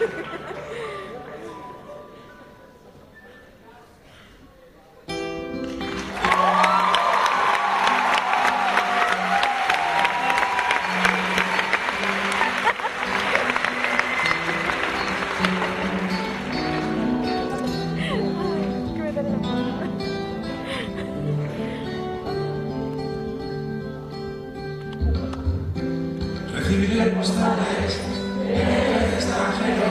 Ik Recibiré la mostrada extranjero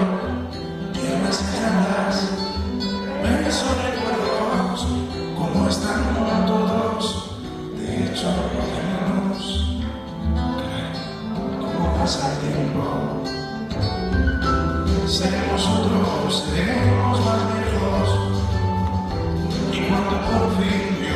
tierras grandes pero esos recuerdos como están todos. De hecho menos cómo pasa el tiempo seremos otros seremos más y cuando por fin me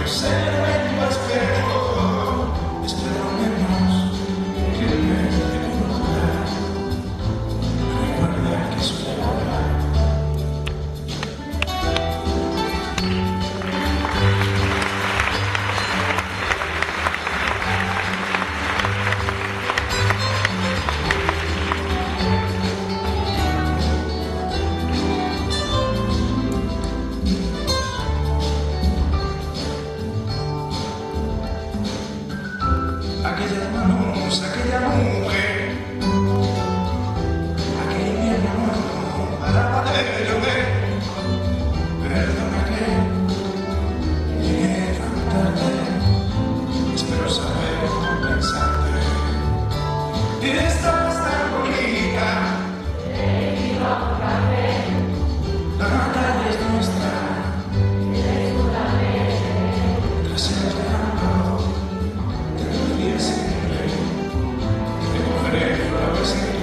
Christ.